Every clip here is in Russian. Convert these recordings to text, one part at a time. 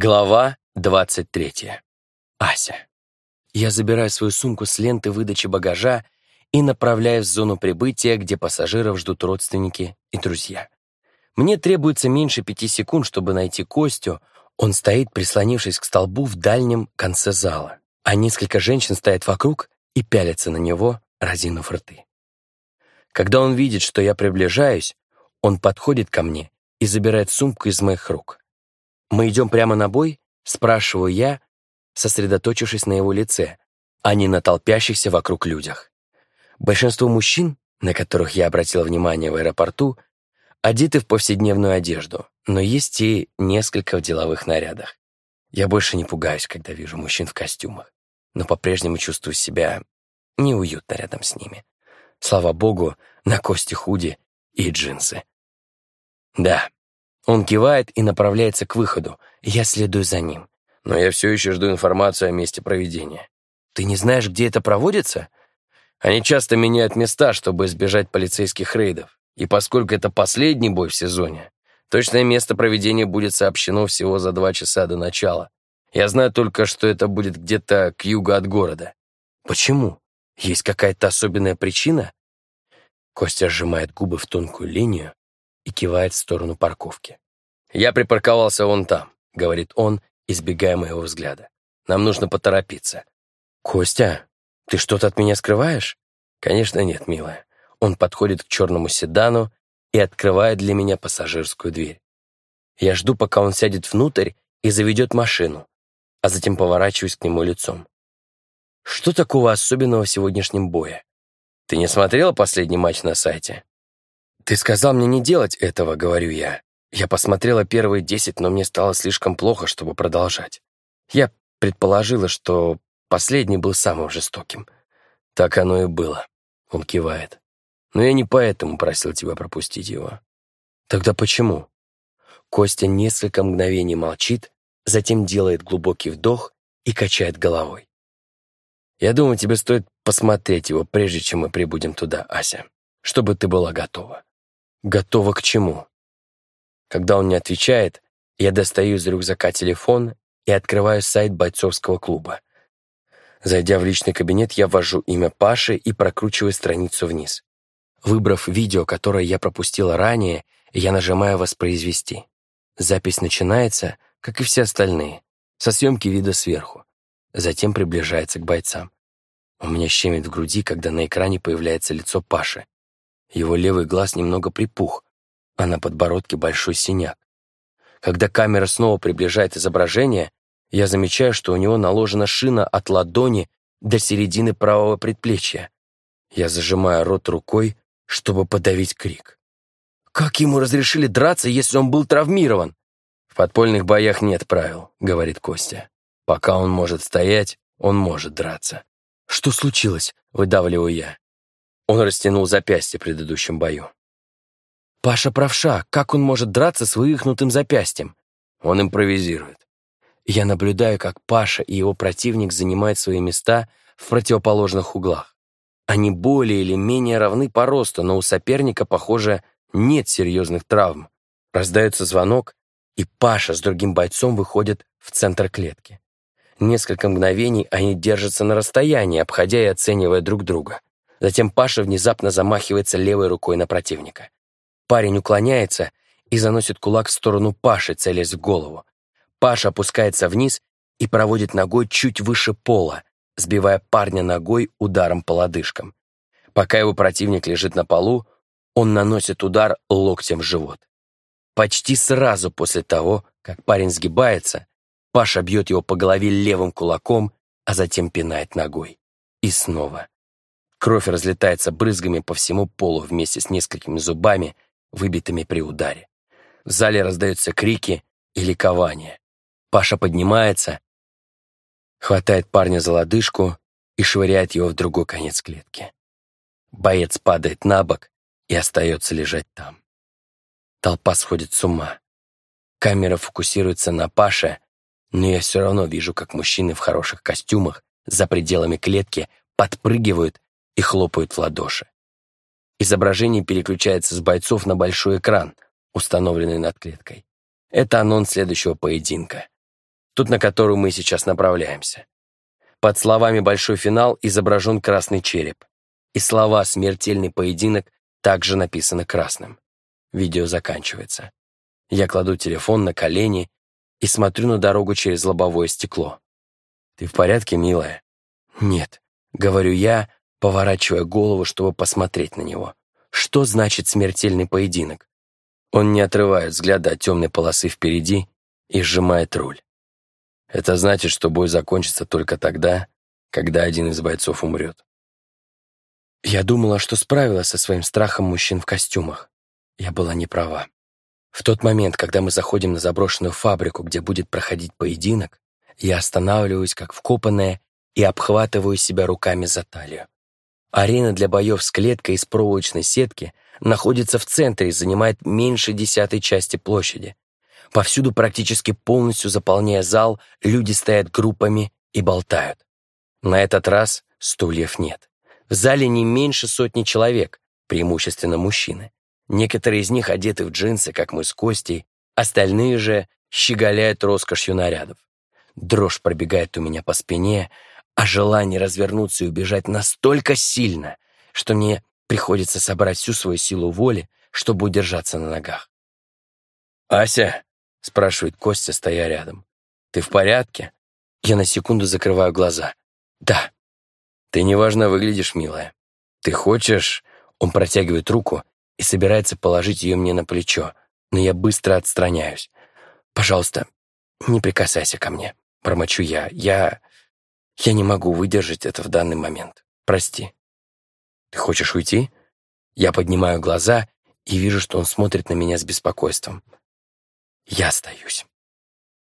Глава 23. Ася. Я забираю свою сумку с ленты выдачи багажа и направляюсь в зону прибытия, где пассажиров ждут родственники и друзья. Мне требуется меньше пяти секунд, чтобы найти Костю. Он стоит, прислонившись к столбу в дальнем конце зала, а несколько женщин стоят вокруг и пялятся на него, разинув рты. Когда он видит, что я приближаюсь, он подходит ко мне и забирает сумку из моих рук. «Мы идем прямо на бой?» — спрашиваю я, сосредоточившись на его лице, а не на толпящихся вокруг людях. Большинство мужчин, на которых я обратил внимание в аэропорту, одеты в повседневную одежду, но есть и несколько в деловых нарядах. Я больше не пугаюсь, когда вижу мужчин в костюмах, но по-прежнему чувствую себя неуютно рядом с ними. Слава богу, на кости худи и джинсы. Да, он кивает и направляется к выходу. Я следую за ним. Но я все еще жду информацию о месте проведения. Ты не знаешь, где это проводится? Они часто меняют места, чтобы избежать полицейских рейдов. И поскольку это последний бой в сезоне, точное место проведения будет сообщено всего за два часа до начала. Я знаю только, что это будет где-то к югу от города. Почему? Есть какая-то особенная причина? Костя сжимает губы в тонкую линию, и кивает в сторону парковки. «Я припарковался вон там», — говорит он, избегая моего взгляда. «Нам нужно поторопиться». «Костя, ты что-то от меня скрываешь?» «Конечно нет, милая». Он подходит к черному седану и открывает для меня пассажирскую дверь. Я жду, пока он сядет внутрь и заведет машину, а затем поворачиваюсь к нему лицом. «Что такого особенного в сегодняшнем бое? Ты не смотрела последний матч на сайте?» «Ты сказал мне не делать этого», — говорю я. Я посмотрела первые десять, но мне стало слишком плохо, чтобы продолжать. Я предположила, что последний был самым жестоким. Так оно и было. Он кивает. Но я не поэтому просил тебя пропустить его. Тогда почему? Костя несколько мгновений молчит, затем делает глубокий вдох и качает головой. Я думаю, тебе стоит посмотреть его, прежде чем мы прибудем туда, Ася, чтобы ты была готова. Готова к чему? Когда он не отвечает, я достаю из рюкзака телефон и открываю сайт бойцовского клуба. Зайдя в личный кабинет, я ввожу имя Паши и прокручиваю страницу вниз. Выбрав видео, которое я пропустила ранее, я нажимаю «Воспроизвести». Запись начинается, как и все остальные, со съемки вида сверху. Затем приближается к бойцам. У меня щемит в груди, когда на экране появляется лицо Паши. Его левый глаз немного припух, а на подбородке большой синяк. Когда камера снова приближает изображение, я замечаю, что у него наложена шина от ладони до середины правого предплечья. Я зажимаю рот рукой, чтобы подавить крик. «Как ему разрешили драться, если он был травмирован?» «В подпольных боях нет правил», — говорит Костя. «Пока он может стоять, он может драться». «Что случилось?» — выдавливаю я. Он растянул запястье в предыдущем бою. «Паша правша, как он может драться с вывихнутым запястьем?» Он импровизирует. Я наблюдаю, как Паша и его противник занимают свои места в противоположных углах. Они более или менее равны по росту, но у соперника, похоже, нет серьезных травм. Раздается звонок, и Паша с другим бойцом выходят в центр клетки. Несколько мгновений они держатся на расстоянии, обходя и оценивая друг друга. Затем Паша внезапно замахивается левой рукой на противника. Парень уклоняется и заносит кулак в сторону Паши, целясь в голову. Паша опускается вниз и проводит ногой чуть выше пола, сбивая парня ногой ударом по лодыжкам. Пока его противник лежит на полу, он наносит удар локтем в живот. Почти сразу после того, как парень сгибается, Паша бьет его по голове левым кулаком, а затем пинает ногой. И снова. Кровь разлетается брызгами по всему полу вместе с несколькими зубами, выбитыми при ударе. В зале раздаются крики и ликование. Паша поднимается, хватает парня за лодыжку и швыряет его в другой конец клетки. Боец падает на бок и остается лежать там. Толпа сходит с ума. Камера фокусируется на Паше, но я все равно вижу, как мужчины в хороших костюмах за пределами клетки подпрыгивают и хлопают в ладоши. Изображение переключается с бойцов на большой экран, установленный над клеткой. Это анонс следующего поединка. тот, на который мы сейчас направляемся. Под словами «большой финал» изображен красный череп, и слова «смертельный поединок» также написаны красным. Видео заканчивается. Я кладу телефон на колени и смотрю на дорогу через лобовое стекло. «Ты в порядке, милая?» «Нет», — говорю я, поворачивая голову, чтобы посмотреть на него. «Что значит смертельный поединок?» Он не отрывает взгляда от темной полосы впереди и сжимает руль. Это значит, что бой закончится только тогда, когда один из бойцов умрет. Я думала, что справилась со своим страхом мужчин в костюмах. Я была не права. В тот момент, когда мы заходим на заброшенную фабрику, где будет проходить поединок, я останавливаюсь, как вкопанная, и обхватываю себя руками за талию. Арена для боев с клеткой из проволочной сетки находится в центре и занимает меньше десятой части площади. Повсюду, практически полностью заполняя зал, люди стоят группами и болтают. На этот раз стульев нет. В зале не меньше сотни человек, преимущественно мужчины. Некоторые из них одеты в джинсы, как мы с Костей, остальные же щеголяют роскошью нарядов. Дрожь пробегает у меня по спине, а желание развернуться и убежать настолько сильно, что мне приходится собрать всю свою силу воли, чтобы удержаться на ногах. «Ася!» — спрашивает Костя, стоя рядом. «Ты в порядке?» Я на секунду закрываю глаза. «Да». «Ты неважно выглядишь, милая. Ты хочешь...» Он протягивает руку и собирается положить ее мне на плечо, но я быстро отстраняюсь. «Пожалуйста, не прикасайся ко мне», — промочу я. «Я... я не могу выдержать это в данный момент. Прости». «Ты хочешь уйти?» Я поднимаю глаза и вижу, что он смотрит на меня с беспокойством. Я остаюсь.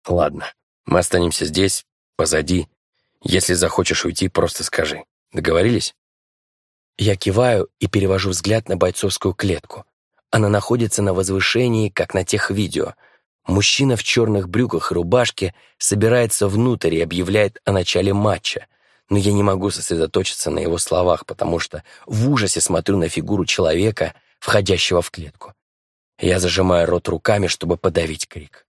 Ладно, мы останемся здесь, позади. Если захочешь уйти, просто скажи. Договорились? Я киваю и перевожу взгляд на бойцовскую клетку. Она находится на возвышении, как на тех видео. Мужчина в черных брюках и рубашке собирается внутрь и объявляет о начале матча. Но я не могу сосредоточиться на его словах, потому что в ужасе смотрю на фигуру человека, входящего в клетку. Я зажимаю рот руками, чтобы подавить крик.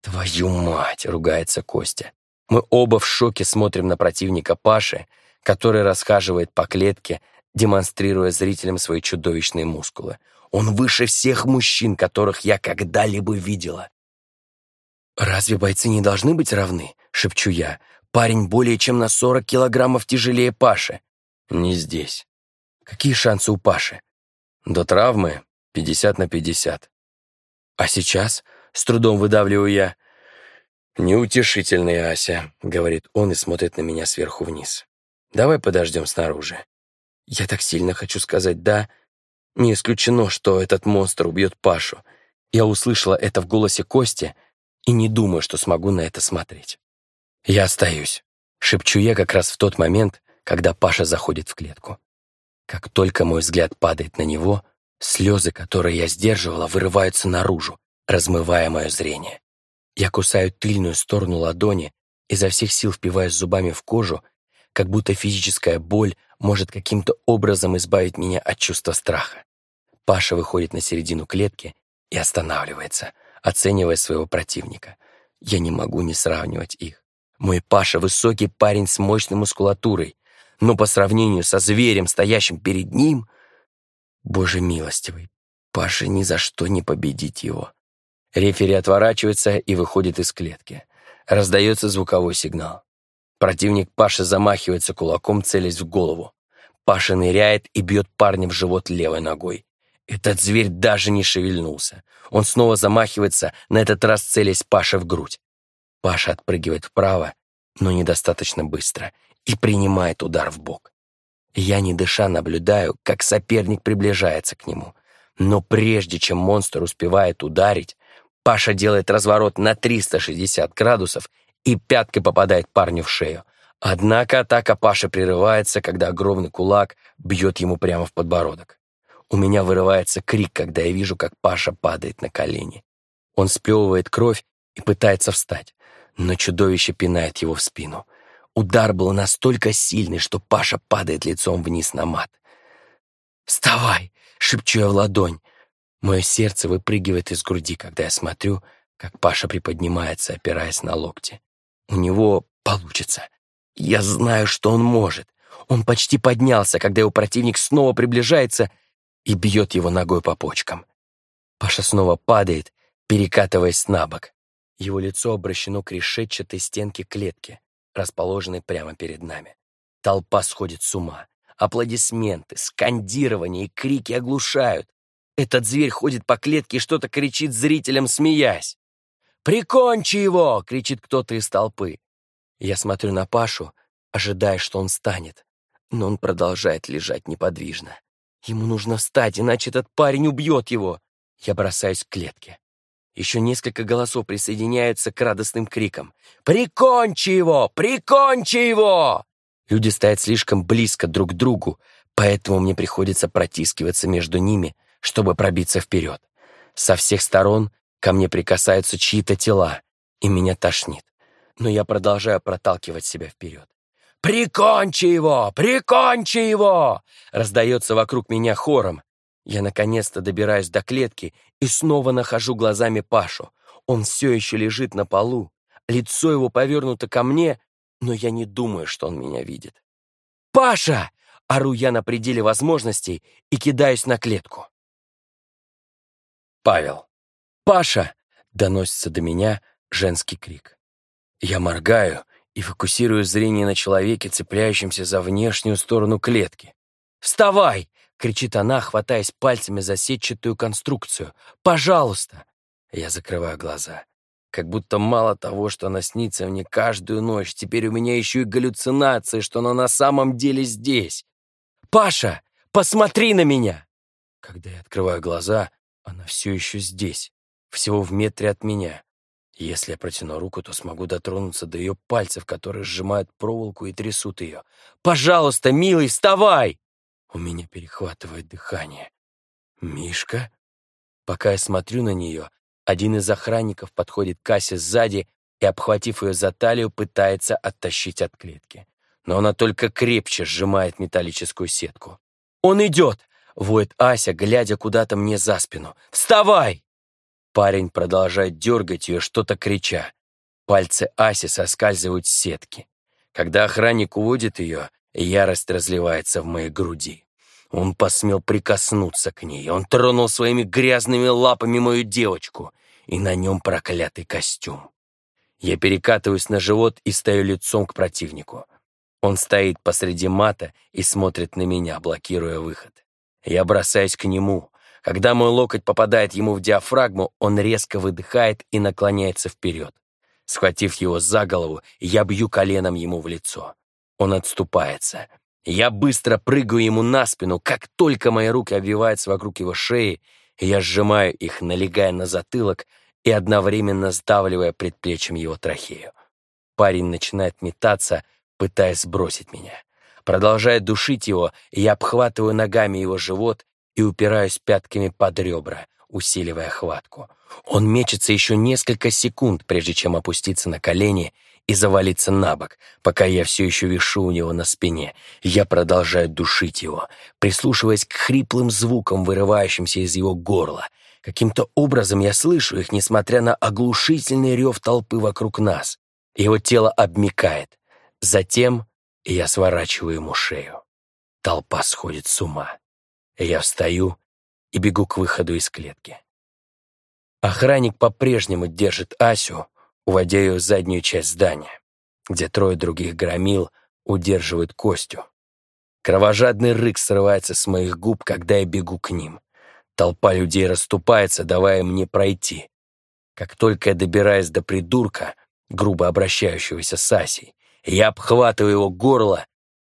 «Твою мать!» — ругается Костя. Мы оба в шоке смотрим на противника Паши, который расхаживает по клетке, демонстрируя зрителям свои чудовищные мускулы. Он выше всех мужчин, которых я когда-либо видела. «Разве бойцы не должны быть равны?» — шепчу я. «Парень более чем на 40 килограммов тяжелее Паши». «Не здесь». «Какие шансы у Паши?» «До травмы 50 на 50. А сейчас, с трудом выдавливаю я, «Неутешительный, Ася», — говорит он и смотрит на меня сверху вниз. «Давай подождем снаружи». Я так сильно хочу сказать «да». Не исключено, что этот монстр убьет Пашу. Я услышала это в голосе Кости и не думаю, что смогу на это смотреть. Я остаюсь. Шепчу я как раз в тот момент, когда Паша заходит в клетку. Как только мой взгляд падает на него, Слезы, которые я сдерживала, вырываются наружу, размывая мое зрение. Я кусаю тыльную сторону ладони, изо всех сил впиваясь зубами в кожу, как будто физическая боль может каким-то образом избавить меня от чувства страха. Паша выходит на середину клетки и останавливается, оценивая своего противника. Я не могу не сравнивать их. Мой Паша — высокий парень с мощной мускулатурой, но по сравнению со зверем, стоящим перед ним, Боже милостивый, Паше ни за что не победить его. Рефери отворачивается и выходит из клетки. Раздается звуковой сигнал. Противник Паши замахивается кулаком, целясь в голову. Паша ныряет и бьет парня в живот левой ногой. Этот зверь даже не шевельнулся. Он снова замахивается, на этот раз целясь Паше в грудь. Паша отпрыгивает вправо, но недостаточно быстро, и принимает удар в бок. Я, не дыша, наблюдаю, как соперник приближается к нему. Но прежде чем монстр успевает ударить, Паша делает разворот на 360 градусов и пяткой попадает парню в шею. Однако атака Паши прерывается, когда огромный кулак бьет ему прямо в подбородок. У меня вырывается крик, когда я вижу, как Паша падает на колени. Он сплевывает кровь и пытается встать, но чудовище пинает его в спину. Удар был настолько сильный, что Паша падает лицом вниз на мат. «Вставай!» — шепчу я в ладонь. Мое сердце выпрыгивает из груди, когда я смотрю, как Паша приподнимается, опираясь на локти. У него получится. Я знаю, что он может. Он почти поднялся, когда его противник снова приближается и бьет его ногой по почкам. Паша снова падает, перекатываясь на бок. Его лицо обращено к решетчатой стенке клетки, расположенной прямо перед нами. Толпа сходит с ума. Аплодисменты, скандирование и крики оглушают. Этот зверь ходит по клетке и что-то кричит зрителям, смеясь. «Прикончи его!» — кричит кто-то из толпы. Я смотрю на Пашу, ожидая, что он станет, но он продолжает лежать неподвижно. Ему нужно встать, иначе этот парень убьет его. Я бросаюсь к клетке. Еще несколько голосов присоединяются к радостным крикам. «Прикончи его! Прикончи его!» Люди стоят слишком близко друг к другу, поэтому мне приходится протискиваться между ними, чтобы пробиться вперед. Со всех сторон ко мне прикасаются чьи-то тела, и меня тошнит. Но я продолжаю проталкивать себя вперед. «Прикончи его! Прикончи его!» раздается вокруг меня хором. Я наконец-то добираюсь до клетки и снова нахожу глазами Пашу. Он все еще лежит на полу, лицо его повернуто ко мне, но я не думаю, что он меня видит. «Паша!» — ору я на пределе возможностей и кидаюсь на клетку. Павел. «Паша!» — доносится до меня женский крик. Я моргаю и фокусирую зрение на человеке, цепляющемся за внешнюю сторону клетки. «Вставай!» — кричит она, хватаясь пальцами за сетчатую конструкцию. «Пожалуйста!» Я закрываю глаза. Как будто мало того, что она снится мне каждую ночь, теперь у меня еще и галлюцинации, что она на самом деле здесь. «Паша, посмотри на меня!» Когда я открываю глаза, она все еще здесь, всего в метре от меня. Если я протяну руку, то смогу дотронуться до ее пальцев, которые сжимают проволоку и трясут ее. «Пожалуйста, милый, вставай!» У меня перехватывает дыхание. «Мишка?» Пока я смотрю на нее, один из охранников подходит к кассе сзади и, обхватив ее за талию, пытается оттащить от клетки. Но она только крепче сжимает металлическую сетку. «Он идет!» — воет Ася, глядя куда-то мне за спину. «Вставай!» Парень продолжает дергать ее, что-то крича. Пальцы Аси соскальзывают с сетки. Когда охранник уводит ее, ярость разливается в моей груди. Он посмел прикоснуться к ней. Он тронул своими грязными лапами мою девочку. И на нем проклятый костюм. Я перекатываюсь на живот и стою лицом к противнику. Он стоит посреди мата и смотрит на меня, блокируя выход. Я бросаюсь к нему, когда мой локоть попадает ему в диафрагму, он резко выдыхает и наклоняется вперед. Схватив его за голову, я бью коленом ему в лицо. Он отступается. Я быстро прыгаю ему на спину, как только мои руки обвиваются вокруг его шеи, я сжимаю их, налегая на затылок и одновременно сдавливая предплечьем его трахею. Парень начинает метаться, пытаясь сбросить меня. Продолжая душить его, я обхватываю ногами его живот и упираюсь пятками под ребра, усиливая хватку. Он мечется еще несколько секунд, прежде чем опуститься на колени и завалиться на бок, пока я все еще вишу у него на спине. Я продолжаю душить его, прислушиваясь к хриплым звукам, вырывающимся из его горла. Каким-то образом я слышу их, несмотря на оглушительный рев толпы вокруг нас. Его тело обмикает. Затем я сворачиваю ему шею. Толпа сходит с ума. Я встаю и бегу к выходу из клетки. Охранник по-прежнему держит Асю, уводя ее в заднюю часть здания, где трое других громил удерживают Костю. Кровожадный рык срывается с моих губ, когда я бегу к ним. Толпа людей расступается, давая мне пройти. Как только я добираюсь до придурка, грубо обращающегося с Асей, я обхватываю его горло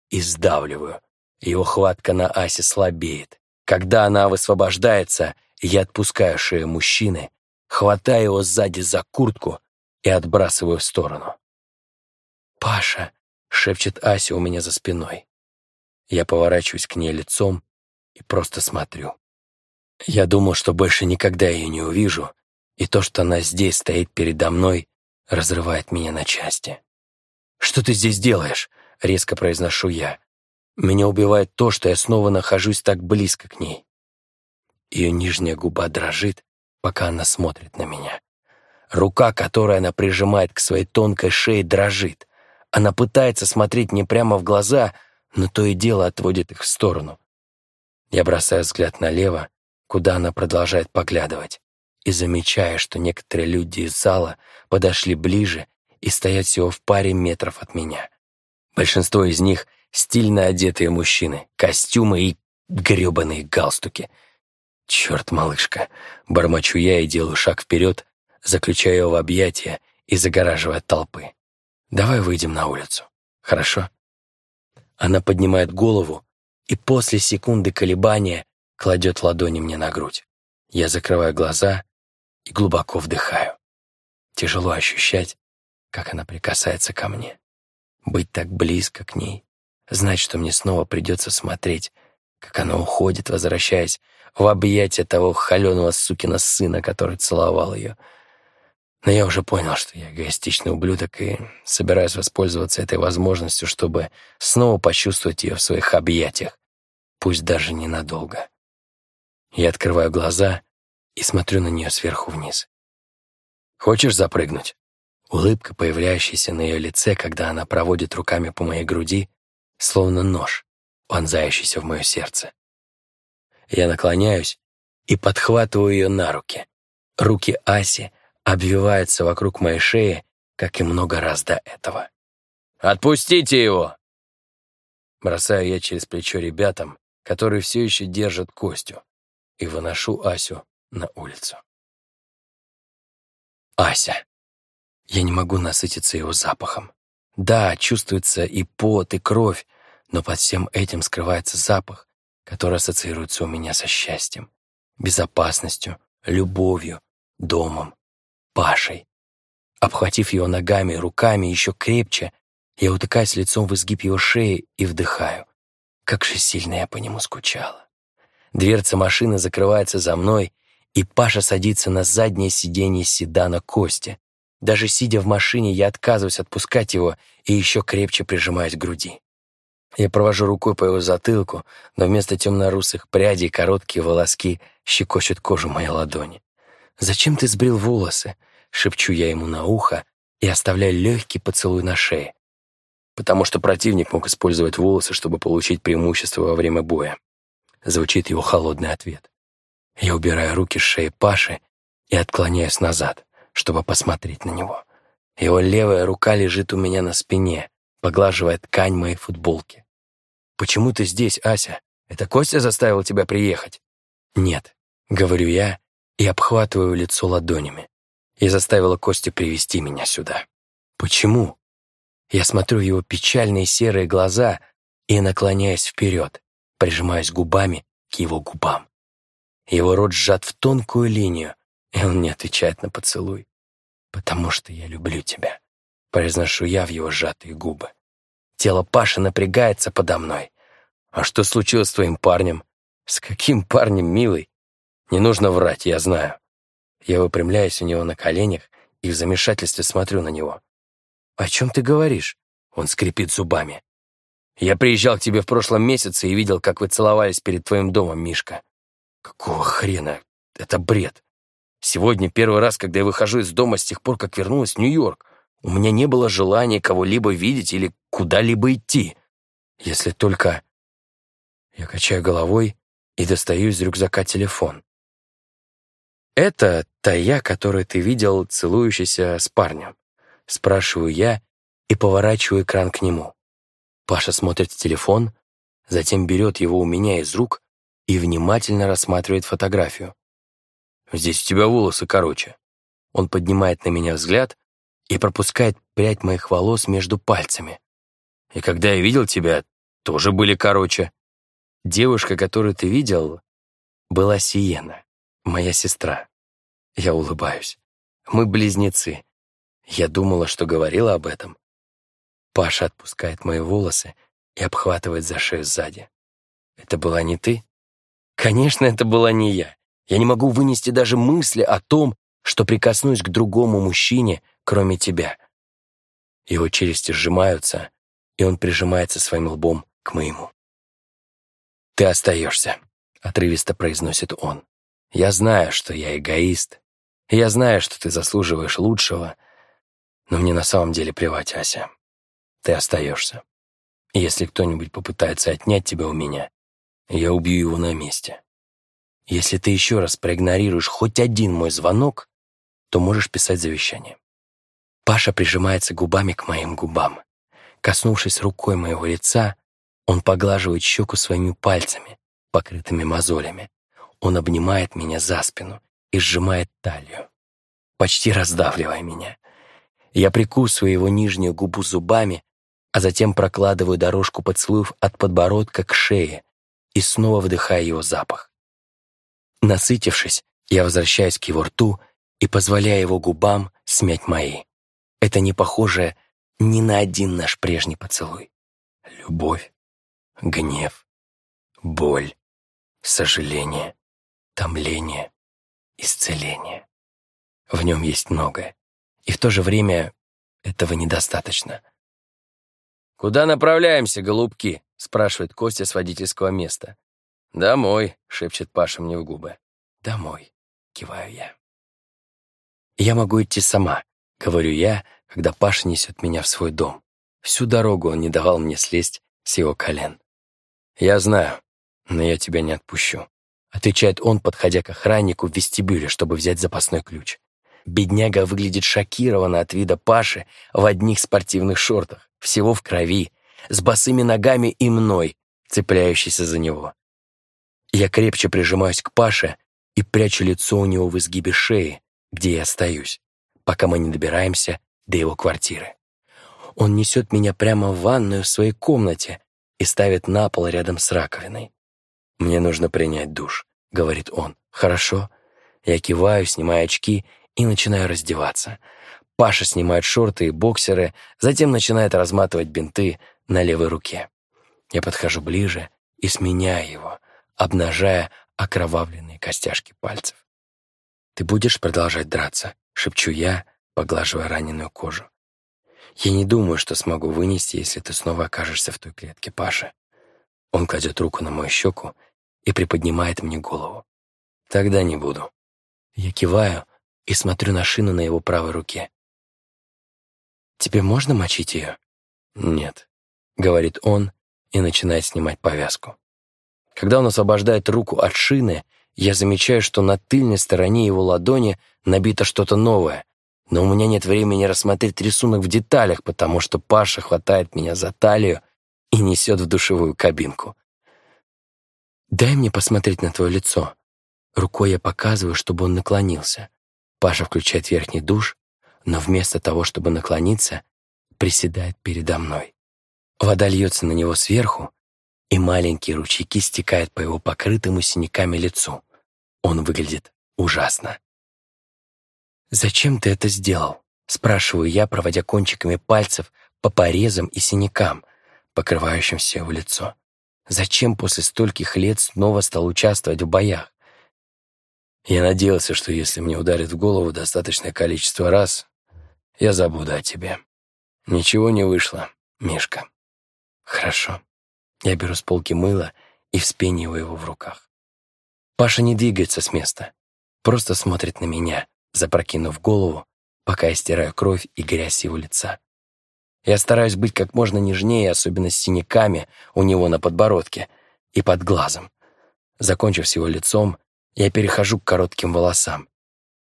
и сдавливаю, его хватка на Асе слабеет. Когда она высвобождается, я отпускаю шею мужчины, хватаю его сзади за куртку и отбрасываю в сторону. «Паша!» — шепчет Ася у меня за спиной. Я поворачиваюсь к ней лицом и просто смотрю. Я думал, что больше никогда ее не увижу, и то, что она здесь стоит передо мной, разрывает меня на части. «Что ты здесь делаешь?» — резко произношу я. Меня убивает то, что я снова нахожусь так близко к ней. Ее нижняя губа дрожит, пока она смотрит на меня. Рука, которую она прижимает к своей тонкой шее, дрожит. Она пытается смотреть мне прямо в глаза, но то и дело отводит их в сторону. Я бросаю взгляд налево, куда она продолжает поглядывать, и замечаю, что некоторые люди из зала подошли ближе и стоят всего в паре метров от меня. Большинство из них — стильно одетые мужчины, костюмы и грёбаные галстуки. Черт, малышка, бормочу я и делаю шаг вперед, заключаю ее в объятия и загораживаю от толпы. Давай выйдем на улицу, хорошо? Она поднимает голову и после секунды колебания кладет ладони мне на грудь. Я закрываю глаза и глубоко вдыхаю. Тяжело ощущать, как она прикасается ко мне. Быть так близко к ней, знать, что мне снова придется смотреть, как она уходит, возвращаясь в объятия того холеного сукина сына, который целовал ее. Но я уже понял, что я эгоистичный ублюдок и собираюсь воспользоваться этой возможностью, чтобы снова почувствовать ее в своих объятиях, пусть даже ненадолго. Я открываю глаза и смотрю на нее сверху вниз. «Хочешь запрыгнуть?» Улыбка, появляющаяся на ее лице, когда она проводит руками по моей груди, словно нож, вонзающийся в мое сердце. Я наклоняюсь и подхватываю ее на руки. Руки Аси обвиваются вокруг моей шеи, как и много раз до этого. «Отпустите его!» Бросаю я через плечо ребятам, которые все еще держат Костю, и выношу Асю на улицу. Ася. Я не могу насытиться его запахом. Да, чувствуется и пот, и кровь, но под всем этим скрывается запах, который ассоциируется у меня со счастьем, безопасностью, любовью, домом, Пашей. Обхватив его ногами и руками еще крепче, я утыкаюсь лицом в изгиб его шеи и вдыхаю. Как же сильно я по нему скучала. Дверца машины закрывается за мной, и Паша садится на заднее сиденье седана Кости. Даже сидя в машине, я отказываюсь отпускать его и еще крепче прижимаюсь к груди. Я провожу рукой по его затылку, но вместо темно-русых прядей короткие волоски щекочут кожу моей ладони. «Зачем ты сбрил волосы?» — шепчу я ему на ухо и оставляю легкий поцелуй на шее. Потому что противник мог использовать волосы, чтобы получить преимущество во время боя. Звучит его холодный ответ. Я убираю руки с шеи Паши и отклоняюсь назад, чтобы посмотреть на него. Его левая рука лежит у меня на спине, поглаживая ткань моей футболки. «Почему ты здесь, Ася? Это Костя заставил тебя приехать?» «Нет», — говорю я и обхватываю лицо ладонями. И заставила Костю привести меня сюда. «Почему?» Я смотрю в его печальные серые глаза и наклоняюсь вперед, прижимаюсь губами к его губам. Его рот сжат в тонкую линию, и он не отвечает на поцелуй. «Потому что я люблю тебя», — произношу я в его сжатые губы. Тело Паши напрягается подо мной. «А что случилось с твоим парнем?» «С каким парнем, милый?» «Не нужно врать, я знаю». Я выпрямляюсь у него на коленях и в замешательстве смотрю на него. «О чем ты говоришь?» Он скрипит зубами. «Я приезжал к тебе в прошлом месяце и видел, как вы целовались перед твоим домом, Мишка». «Какого хрена? Это бред. Сегодня первый раз, когда я выхожу из дома с тех пор, как вернулась в Нью-Йорк. У меня не было желания кого-либо видеть или куда-либо идти. Если только... Я качаю головой и достаю из рюкзака телефон. «Это та я, которую ты видел, целующийся с парнем?» Спрашиваю я и поворачиваю экран к нему. Паша смотрит в телефон, затем берет его у меня из рук и внимательно рассматривает фотографию. «Здесь у тебя волосы короче». Он поднимает на меня взгляд и пропускает прядь моих волос между пальцами. И когда я видел тебя, тоже были короче. Девушка, которую ты видел, была Сиена, моя сестра. Я улыбаюсь. Мы близнецы. Я думала, что говорила об этом. Паша отпускает мои волосы и обхватывает за шею сзади. Это была не ты? Конечно, это была не я. Я не могу вынести даже мысли о том, что прикоснусь к другому мужчине, кроме тебя. Его челюсти сжимаются, и он прижимается своим лбом к моему. «Ты остаешься», — отрывисто произносит он. «Я знаю, что я эгоист, Я знаю, что ты заслуживаешь лучшего, но мне на самом деле плевать, Ася. Ты остаешься. Если кто-нибудь попытается отнять тебя у меня, я убью его на месте. Если ты еще раз проигнорируешь хоть один мой звонок, то можешь писать завещание. Паша прижимается губами к моим губам. Коснувшись рукой моего лица, он поглаживает щеку своими пальцами, покрытыми мозолями. Он обнимает меня за спину и сжимает талию, почти раздавливая меня. Я прикусываю его нижнюю губу зубами, а затем прокладываю дорожку поцелуев от подбородка к шее и снова вдыхаю его запах. Насытившись, я возвращаюсь к его рту и позволяю его губам смять мои. Это не похоже ни на один наш прежний поцелуй. Любовь, гнев, боль, сожаление, томление, исцеление. В нем есть многое, и в то же время этого недостаточно. «Куда направляемся, голубки?» — спрашивает Костя с водительского места. «Домой», — шепчет Паша мне в губы. «Домой», — киваю я. «Я могу идти сама», — говорю я, когда Паша несет меня в свой дом. Всю дорогу он не давал мне слезть с его колен. «Я знаю, но я тебя не отпущу», — отвечает он, подходя к охраннику в вестибюле, чтобы взять запасной ключ. Бедняга выглядит шокированно от вида Паши в одних спортивных шортах, всего в крови, с босыми ногами и мной, цепляющийся за него. Я крепче прижимаюсь к Паше и прячу лицо у него в изгибе шеи, где я остаюсь, пока мы не добираемся до его квартиры. Он несет меня прямо в ванную в своей комнате и ставит на пол рядом с раковиной. «Мне нужно принять душ», — говорит он. «Хорошо». Я киваю, снимаю очки и начинаю раздеваться. Паша снимает шорты и боксеры, затем начинает разматывать бинты на левой руке. Я подхожу ближе и сменяю его, обнажая окровавленные костяшки пальцев. «Ты будешь продолжать драться?» — шепчу я, поглаживая раненую кожу. «Я не думаю, что смогу вынести, если ты снова окажешься в той клетке, Паша». Он кладет руку на мою щеку и приподнимает мне голову. «Тогда не буду». Я киваю и смотрю на шину на его правой руке. «Тебе можно мочить ее?» «Нет», — говорит он и начинает снимать повязку. Когда он освобождает руку от шины, я замечаю, что на тыльной стороне его ладони набито что-то новое, но у меня нет времени рассмотреть рисунок в деталях, потому что Паша хватает меня за талию и несет в душевую кабинку. «Дай мне посмотреть на твое лицо». Рукой я показываю, чтобы он наклонился. Паша включает верхний душ, но вместо того, чтобы наклониться, приседает передо мной. Вода льется на него сверху, и маленькие ручейки стекают по его покрытому синяками лицу. Он выглядит ужасно. «Зачем ты это сделал?» — спрашиваю я, проводя кончиками пальцев по порезам и синякам, покрывающим все его лицо. «Зачем после стольких лет снова стал участвовать в боях?» Я надеялся, что если мне ударит в голову достаточное количество раз, я забуду о тебе. Ничего не вышло, Мишка. Хорошо. Я беру с полки мыло и вспениваю его в руках. Паша не двигается с места, просто смотрит на меня, запрокинув голову, пока я стираю кровь и грязь его лица. Я стараюсь быть как можно нежнее, особенно с синяками у него на подбородке и под глазом. Закончив с его лицом, я перехожу к коротким волосам.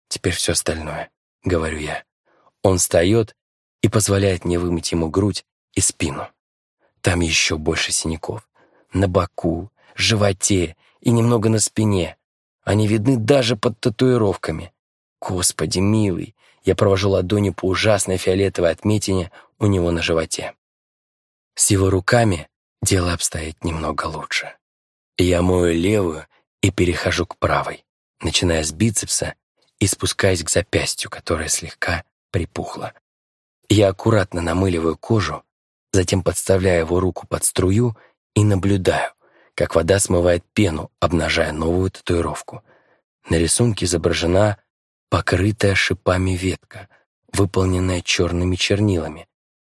Теперь все остальное, говорю я. Он встает и позволяет мне вымыть ему грудь и спину. Там еще больше синяков. На боку, животе и немного на спине. Они видны даже под татуировками. Господи, милый, я провожу ладонью по ужасной фиолетовой отметине у него на животе. С его руками дело обстоит немного лучше. Я мою левую и перехожу к правой, начиная с бицепса и спускаясь к запястью, которое слегка припухло. Я аккуратно намыливаю кожу, затем подставляю его руку под струю и наблюдаю, как вода смывает пену, обнажая новую татуировку. На рисунке изображена покрытая шипами ветка, выполненная черными чернилами.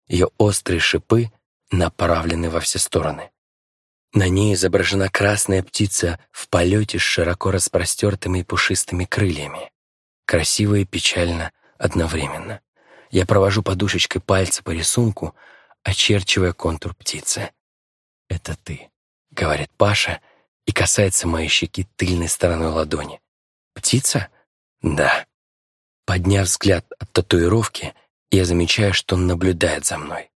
Ее острые шипы направлены во все стороны. На ней изображена красная птица в полете с широко распростертыми пушистыми крыльями. Красиво и печально одновременно. Я провожу подушечкой пальца по рисунку, очерчивая контур птицы. «Это ты», — говорит Паша и касается моей щеки тыльной стороной ладони. «Птица?» «Да». Подняв взгляд от татуировки, я замечаю, что он наблюдает за мной.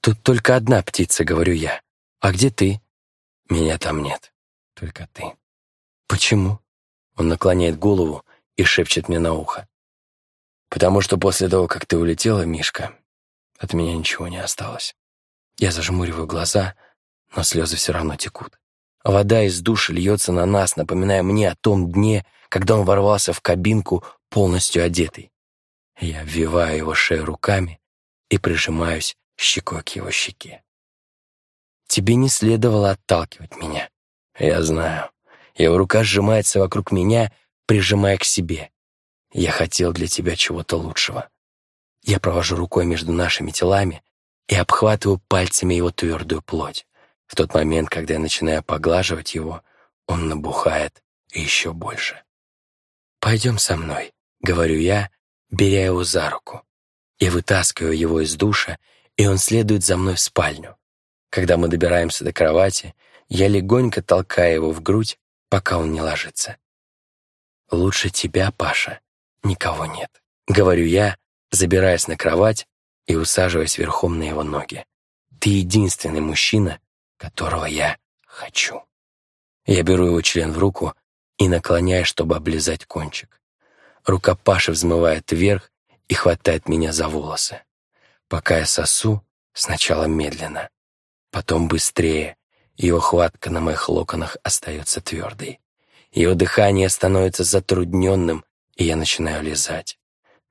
«Тут только одна птица», — говорю я. «А где ты?» «Меня там нет. Только ты». «Почему?» Он наклоняет голову и шепчет мне на ухо. «Потому что после того, как ты улетела, Мишка, от меня ничего не осталось». Я зажмуриваю глаза, но слезы все равно текут. Вода из души льется на нас, напоминая мне о том дне, когда он ворвался в кабинку полностью одетый. Я обвиваю его шею руками и прижимаюсь щекой к его щеке. Тебе не следовало отталкивать меня. Я знаю. Его рука сжимается вокруг меня, прижимая к себе. Я хотел для тебя чего-то лучшего. Я провожу рукой между нашими телами и обхватываю пальцами его твердую плоть. В тот момент, когда я начинаю поглаживать его, он набухает еще больше. «Пойдем со мной», — говорю я, беря его за руку. Я вытаскиваю его из душа, и он следует за мной в спальню. Когда мы добираемся до кровати, я легонько толкаю его в грудь, пока он не ложится. «Лучше тебя, Паша, никого нет», — говорю я, забираясь на кровать и усаживаясь верхом на его ноги. «Ты единственный мужчина, которого я хочу». Я беру его член в руку и наклоняю, чтобы облизать кончик. Рука Паши взмывает вверх и хватает меня за волосы. Пока я сосу, сначала медленно, потом быстрее, его хватка на моих локонах остается твердой. Его дыхание становится затрудненным, и я начинаю лизать.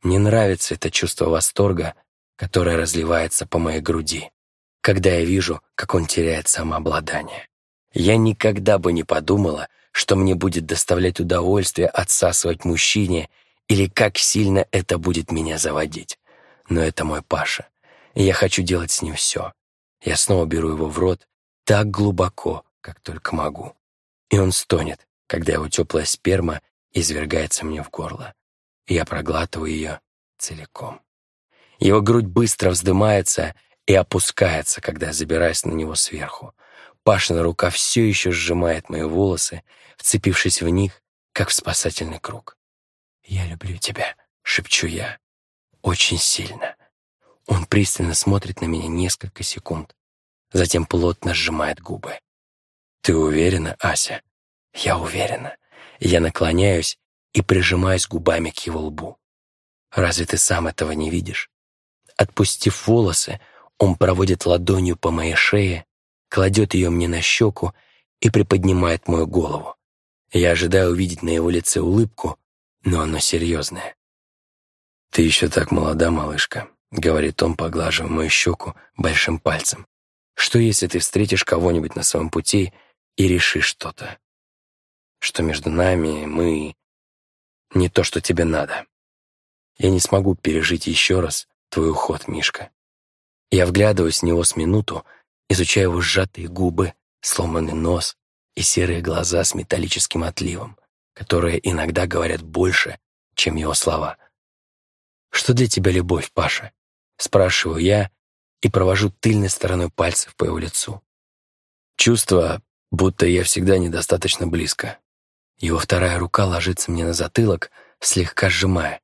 Мне нравится это чувство восторга, которое разливается по моей груди, когда я вижу, как он теряет самообладание. Я никогда бы не подумала, что мне будет доставлять удовольствие отсасывать мужчине или как сильно это будет меня заводить но это мой Паша, и я хочу делать с ним все. Я снова беру его в рот так глубоко, как только могу. И он стонет, когда его теплая сперма извергается мне в горло. Я проглатываю ее целиком. Его грудь быстро вздымается и опускается, когда я забираюсь на него сверху. Пашина рука все еще сжимает мои волосы, вцепившись в них, как в спасательный круг. «Я люблю тебя», — шепчу я очень сильно. Он пристально смотрит на меня несколько секунд, затем плотно сжимает губы. «Ты уверена, Ася?» «Я уверена». Я наклоняюсь и прижимаюсь губами к его лбу. «Разве ты сам этого не видишь?» Отпустив волосы, он проводит ладонью по моей шее, кладет ее мне на щеку и приподнимает мою голову. Я ожидаю увидеть на его лице улыбку, но оно серьезное. «Ты еще так молода, малышка», — говорит он, поглаживая мою щеку большим пальцем. «Что, если ты встретишь кого-нибудь на своем пути и решишь что-то? Что между нами, мы... Не то, что тебе надо. Я не смогу пережить еще раз твой уход, Мишка. Я вглядываюсь в него с минуту, изучая его сжатые губы, сломанный нос и серые глаза с металлическим отливом, которые иногда говорят больше, чем его слова. «Что для тебя любовь, Паша?» Спрашиваю я и провожу тыльной стороной пальцев по его лицу. Чувство, будто я всегда недостаточно близко. Его вторая рука ложится мне на затылок, слегка сжимая.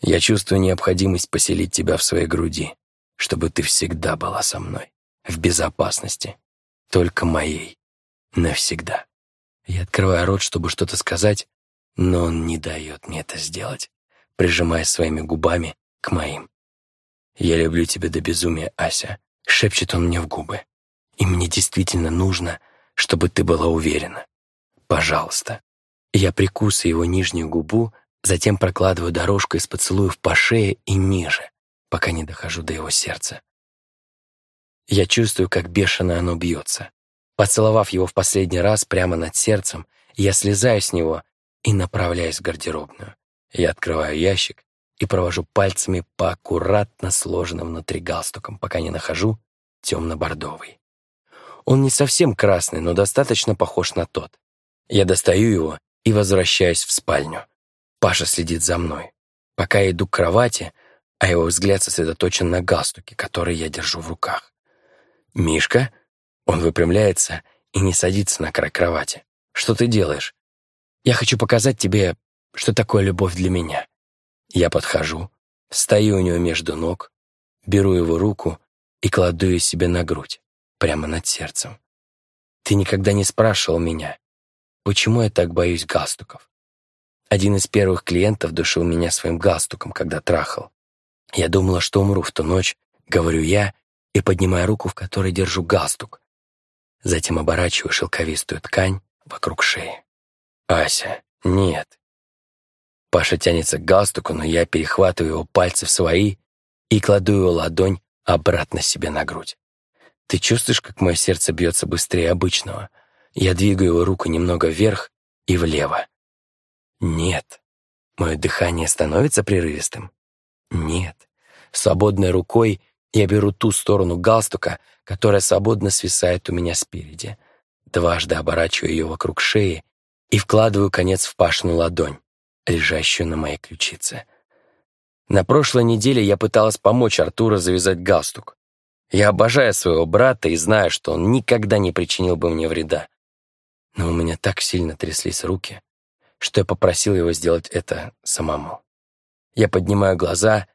Я чувствую необходимость поселить тебя в своей груди, чтобы ты всегда была со мной, в безопасности, только моей, навсегда. Я открываю рот, чтобы что-то сказать, но он не дает мне это сделать прижимаясь своими губами к моим. «Я люблю тебя до безумия, Ася», — шепчет он мне в губы. «И мне действительно нужно, чтобы ты была уверена. Пожалуйста». Я прикусываю его нижнюю губу, затем прокладываю дорожку из поцелуев по шее и ниже, пока не дохожу до его сердца. Я чувствую, как бешено оно бьется. Поцеловав его в последний раз прямо над сердцем, я слезаю с него и направляюсь в гардеробную. Я открываю ящик и провожу пальцами по аккуратно сложенным внутри галстукам, пока не нахожу темно-бордовый. Он не совсем красный, но достаточно похож на тот. Я достаю его и возвращаюсь в спальню. Паша следит за мной. Пока я иду к кровати, а его взгляд сосредоточен на галстуке, который я держу в руках. «Мишка?» Он выпрямляется и не садится на край кровати. «Что ты делаешь?» «Я хочу показать тебе, что такое любовь для меня». Я подхожу, стою у него между ног, беру его руку и кладу ее себе на грудь, прямо над сердцем. Ты никогда не спрашивал меня, почему я так боюсь галстуков. Один из первых клиентов душил меня своим галстуком, когда трахал. Я думала, что умру в ту ночь, говорю я, и поднимаю руку, в которой держу галстук. Затем оборачиваю шелковистую ткань вокруг шеи. «Ася, нет». Паша тянется к галстуку, но я перехватываю его пальцы в свои и кладу его ладонь обратно себе на грудь. Ты чувствуешь, как мое сердце бьется быстрее обычного? Я двигаю его руку немного вверх и влево. Нет. Мое дыхание становится прерывистым? Нет. Свободной рукой я беру ту сторону галстука, которая свободно свисает у меня спереди. Дважды оборачиваю ее вокруг шеи и вкладываю конец в Пашину ладонь, лежащую на моей ключице. На прошлой неделе я пыталась помочь Артуру завязать галстук. Я обожаю своего брата и знаю, что он никогда не причинил бы мне вреда. Но у меня так сильно тряслись руки, что я попросил его сделать это самому. Я поднимаю глаза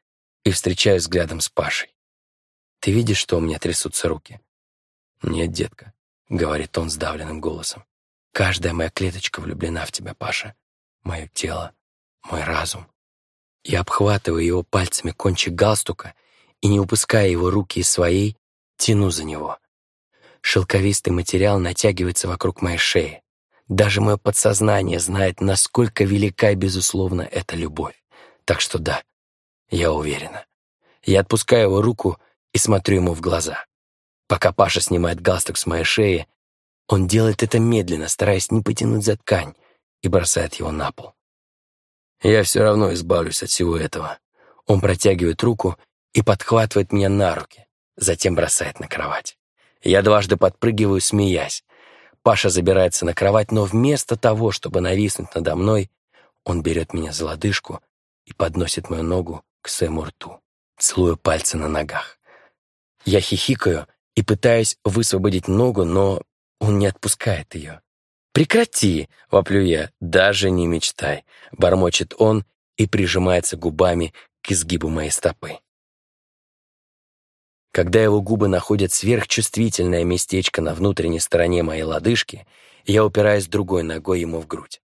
и встречаюсь взглядом с Пашей. «Ты видишь, что у меня трясутся руки?» «Нет, детка», — говорит он сдавленным голосом. «Каждая моя клеточка влюблена в тебя, Паша. Мое тело, мой разум, я обхватываю его пальцами кончик галстука и, не упуская его руки из своей, тяну за него. Шелковистый материал натягивается вокруг моей шеи. Даже мое подсознание знает, насколько велика и безусловно эта любовь. Так что да, я уверена. Я отпускаю его руку и смотрю ему в глаза. Пока Паша снимает галстук с моей шеи, он делает это медленно, стараясь не потянуть за ткань, и бросает его на пол. Я все равно избавлюсь от всего этого. Он протягивает руку и подхватывает меня на руки, затем бросает на кровать. Я дважды подпрыгиваю, смеясь. Паша забирается на кровать, но вместо того, чтобы нависнуть надо мной, он берет меня за лодыжку и подносит мою ногу к своему рту, целуя пальцы на ногах. Я хихикаю и пытаюсь высвободить ногу, но он не отпускает ее. «Прекрати!» — воплю я. «Даже не мечтай!» — бормочет он и прижимается губами к изгибу моей стопы. Когда его губы находят сверхчувствительное местечко на внутренней стороне моей лодыжки, я упираюсь другой ногой ему в грудь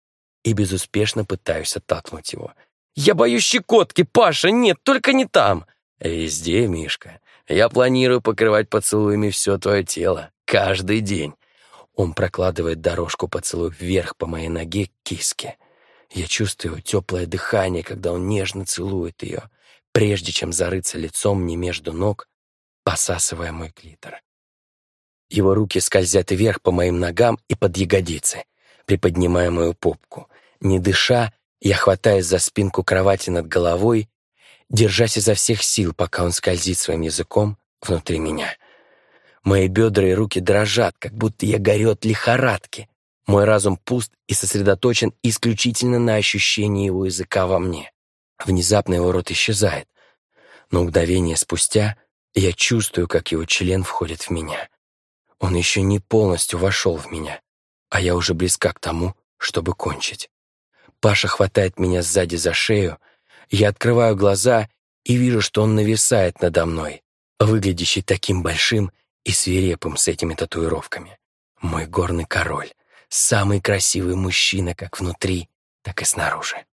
и безуспешно пытаюсь оттолкнуть его. «Я боюсь щекотки, Паша! Нет, только не там!» «Везде, Мишка. Я планирую покрывать поцелуями все твое тело. Каждый день. Он прокладывает дорожку поцелуев вверх по моей ноге к киске. Я чувствую теплое дыхание, когда он нежно целует ее, прежде чем зарыться лицом мне между ног, посасывая мой клитор. Его руки скользят вверх по моим ногам и под ягодицы, приподнимая мою попку. Не дыша, я хватаюсь за спинку кровати над головой, держась изо всех сил, пока он скользит своим языком внутри меня — Мои бедра и руки дрожат, как будто я горю от лихорадки. Мой разум пуст и сосредоточен исключительно на ощущении его языка во мне. Внезапно его рот исчезает. Но мгновение спустя я чувствую, как его член входит в меня. Он еще не полностью вошел в меня, а я уже близка к тому, чтобы кончить. Паша хватает меня сзади за шею, я открываю глаза и вижу, что он нависает надо мной, выглядящий таким большим и свирепым с этими татуировками. Мой горный король, самый красивый мужчина как внутри, так и снаружи.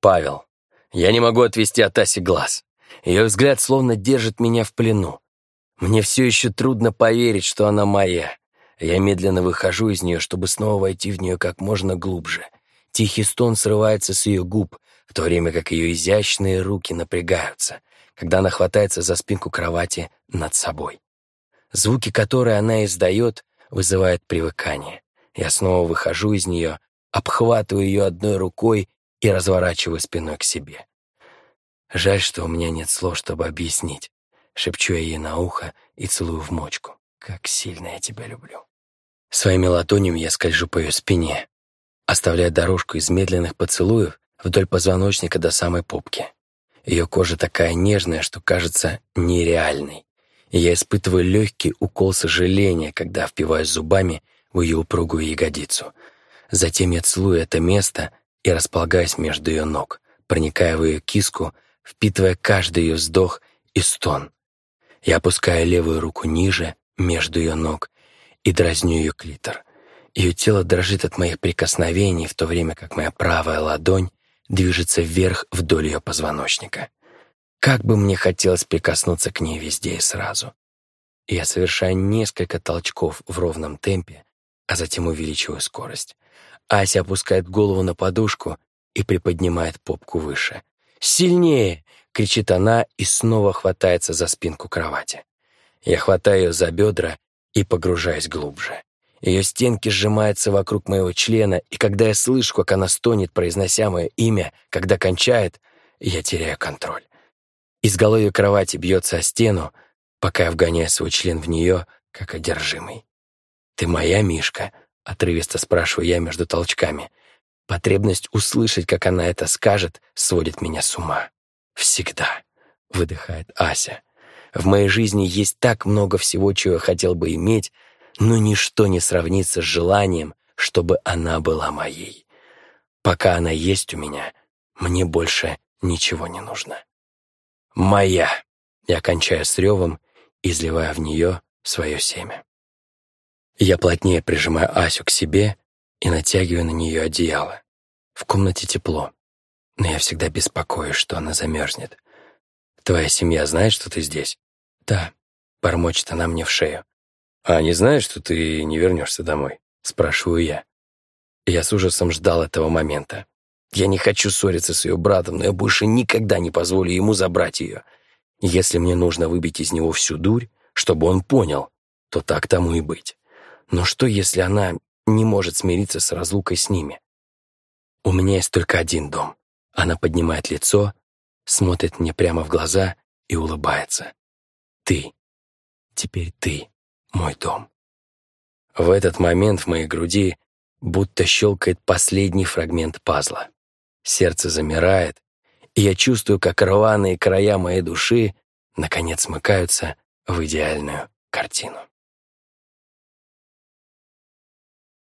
Павел. Я не могу отвести от Аси глаз. Ее взгляд словно держит меня в плену. Мне все еще трудно поверить, что она моя. Я медленно выхожу из нее, чтобы снова войти в нее как можно глубже. Тихий стон срывается с ее губ, в то время как ее изящные руки напрягаются когда она хватается за спинку кровати над собой. Звуки, которые она издает, вызывают привыкание. Я снова выхожу из нее, обхватываю ее одной рукой и разворачиваю спиной к себе. Жаль, что у меня нет слов, чтобы объяснить. Шепчу я ей на ухо и целую в мочку. Как сильно я тебя люблю. Своими ладонями я скольжу по ее спине, оставляя дорожку из медленных поцелуев вдоль позвоночника до самой попки. Ее кожа такая нежная, что кажется нереальной. И я испытываю легкий укол сожаления, когда впиваюсь зубами в ее упругую ягодицу. Затем я целую это место и располагаюсь между ее ног, проникая в ее киску, впитывая каждый ее вздох и стон. Я опускаю левую руку ниже, между ее ног, и дразню ее клитор. Ее тело дрожит от моих прикосновений, в то время как моя правая ладонь движется вверх вдоль ее позвоночника. Как бы мне хотелось прикоснуться к ней везде и сразу. Я совершаю несколько толчков в ровном темпе, а затем увеличиваю скорость. Ася опускает голову на подушку и приподнимает попку выше. «Сильнее!» — кричит она и снова хватается за спинку кровати. Я хватаю ее за бедра и погружаюсь глубже. Ее стенки сжимаются вокруг моего члена, и когда я слышу, как она стонет, произнося мое имя, когда кончает, я теряю контроль. Изголовье кровати бьется о стену, пока я вгоняю свой член в нее, как одержимый. «Ты моя Мишка?» — отрывисто спрашиваю я между толчками. Потребность услышать, как она это скажет, сводит меня с ума. «Всегда», — выдыхает Ася. «В моей жизни есть так много всего, чего я хотел бы иметь, но ничто не сравнится с желанием, чтобы она была моей. Пока она есть у меня, мне больше ничего не нужно. Моя! Я кончаю с ревом, изливая в нее свое семя. Я плотнее прижимаю Асю к себе и натягиваю на нее одеяло. В комнате тепло, но я всегда беспокоюсь, что она замерзнет. «Твоя семья знает, что ты здесь?» «Да», — бормочет она мне в шею. «А они знают, что ты не вернешься домой?» — спрашиваю я. Я с ужасом ждал этого момента. Я не хочу ссориться с ее братом, но я больше никогда не позволю ему забрать ее. Если мне нужно выбить из него всю дурь, чтобы он понял, то так тому и быть. Но что, если она не может смириться с разлукой с ними? У меня есть только один дом. Она поднимает лицо, смотрит мне прямо в глаза и улыбается. Ты. Теперь ты мой дом. В этот момент в моей груди будто щелкает последний фрагмент пазла. Сердце замирает, и я чувствую, как рваные края моей души наконец смыкаются в идеальную картину.